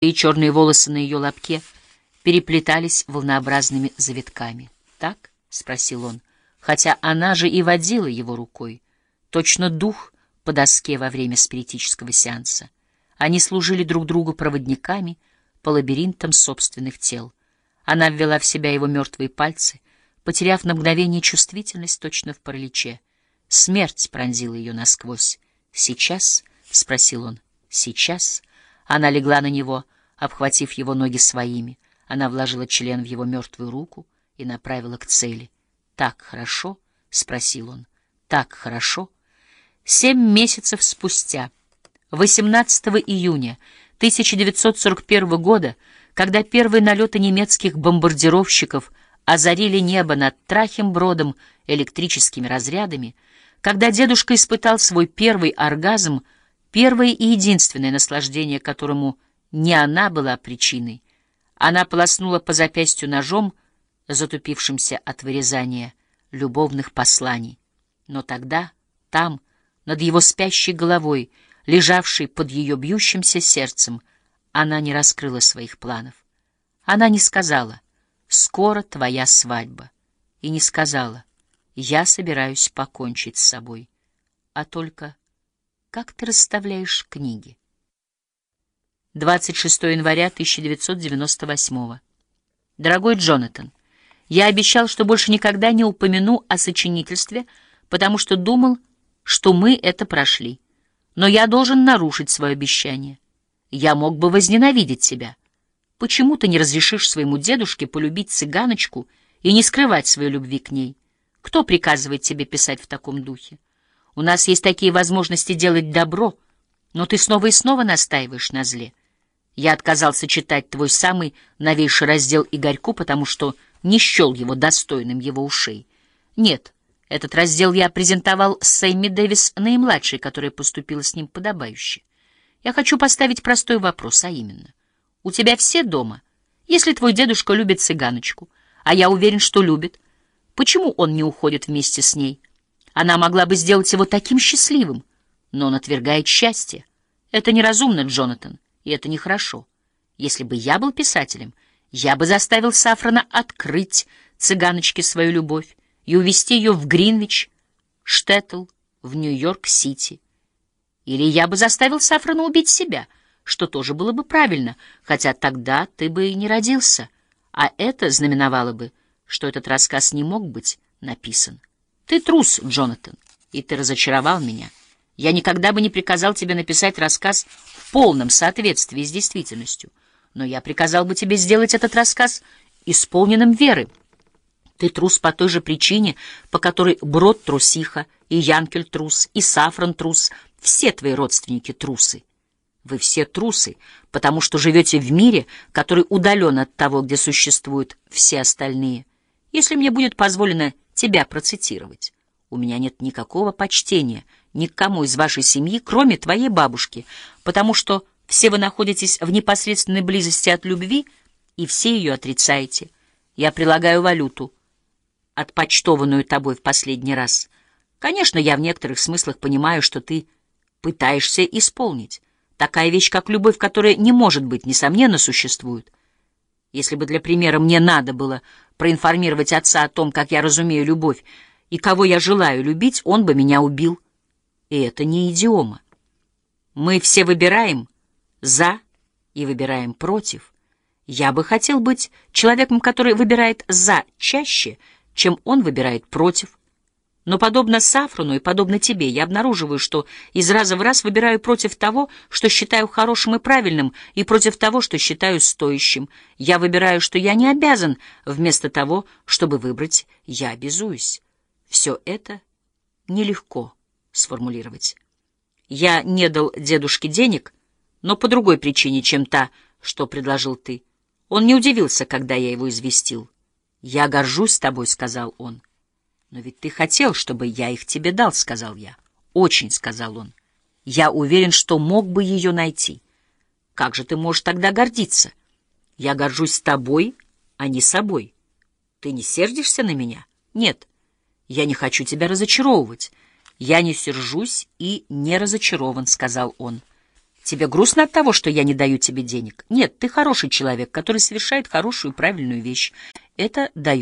и черные волосы на ее лобке переплетались волнообразными завитками. «Так?» — спросил он, хотя она же и водила его рукой. Точно дух по доске во время спиритического сеанса. Они служили друг другу проводниками по лабиринтам собственных тел. Она ввела в себя его мертвые пальцы, потеряв на мгновение чувствительность точно в параличе. Смерть пронзила ее насквозь. «Сейчас?» — спросил он. «Сейчас?» Она легла на него, обхватив его ноги своими. Она вложила член в его мертвую руку и направила к цели. «Так хорошо?» — спросил он. «Так хорошо?» Семь месяцев спустя, 18 июня 1941 года, когда первые налеты немецких бомбардировщиков озарили небо над Трахембродом электрическими разрядами, когда дедушка испытал свой первый оргазм — Первое и единственное наслаждение, которому не она была причиной. Она полоснула по запястью ножом, затупившимся от вырезания любовных посланий. Но тогда, там, над его спящей головой, лежавшей под ее бьющимся сердцем, она не раскрыла своих планов. Она не сказала «Скоро твоя свадьба» и не сказала «Я собираюсь покончить с собой», а только как ты расставляешь книги? 26 января 1998 Дорогой Джонатан, я обещал, что больше никогда не упомяну о сочинительстве, потому что думал, что мы это прошли. Но я должен нарушить свое обещание. Я мог бы возненавидеть тебя. Почему ты не разрешишь своему дедушке полюбить цыганочку и не скрывать своей любви к ней? Кто приказывает тебе писать в таком духе? У нас есть такие возможности делать добро, но ты снова и снова настаиваешь на зле. Я отказался читать твой самый новейший раздел Игорьку, потому что не счел его достойным его ушей. Нет, этот раздел я презентовал Сэмми Дэвис наимладшей, которая поступила с ним подобающе. Я хочу поставить простой вопрос, а именно. У тебя все дома? Если твой дедушка любит цыганочку, а я уверен, что любит, почему он не уходит вместе с ней? Она могла бы сделать его таким счастливым, но он отвергает счастье. Это неразумно, Джонатан, и это нехорошо. Если бы я был писателем, я бы заставил Сафрана открыть цыганочке свою любовь и увезти ее в Гринвич, Штеттл, в Нью-Йорк-Сити. Или я бы заставил Сафрана убить себя, что тоже было бы правильно, хотя тогда ты бы и не родился, а это знаменовало бы, что этот рассказ не мог быть написан. Ты трус, Джонатан, и ты разочаровал меня. Я никогда бы не приказал тебе написать рассказ в полном соответствии с действительностью, но я приказал бы тебе сделать этот рассказ исполненным веры. Ты трус по той же причине, по которой Брод трусиха, и Янкель трус, и Сафран трус, все твои родственники трусы. Вы все трусы, потому что живете в мире, который удален от того, где существуют все остальные. Если мне будет позволено тебя процитировать. У меня нет никакого почтения ни к кому из вашей семьи, кроме твоей бабушки, потому что все вы находитесь в непосредственной близости от любви, и все ее отрицаете. Я прилагаю валюту, отпочтованную тобой в последний раз. Конечно, я в некоторых смыслах понимаю, что ты пытаешься исполнить. Такая вещь, как любовь, которая не может быть, несомненно, существует. Если бы для примера мне надо было проинформировать отца о том, как я разумею любовь и кого я желаю любить, он бы меня убил. И это не идиома. Мы все выбираем «за» и выбираем «против». Я бы хотел быть человеком, который выбирает «за» чаще, чем он выбирает «против». Но подобно Сафрону и подобно тебе, я обнаруживаю, что из раза в раз выбираю против того, что считаю хорошим и правильным, и против того, что считаю стоящим. Я выбираю, что я не обязан, вместо того, чтобы выбрать, я обязуюсь. Все это нелегко сформулировать. Я не дал дедушке денег, но по другой причине, чем та, что предложил ты. Он не удивился, когда я его известил. «Я горжусь тобой», — сказал он. «Но ведь ты хотел, чтобы я их тебе дал», — сказал я. «Очень», — сказал он. «Я уверен, что мог бы ее найти. Как же ты можешь тогда гордиться? Я горжусь тобой, а не собой. Ты не сердишься на меня? Нет. Я не хочу тебя разочаровывать. Я не сержусь и не разочарован», — сказал он. Тебе грустно от того, что я не даю тебе денег? Нет, ты хороший человек, который совершает хорошую правильную вещь. Это дает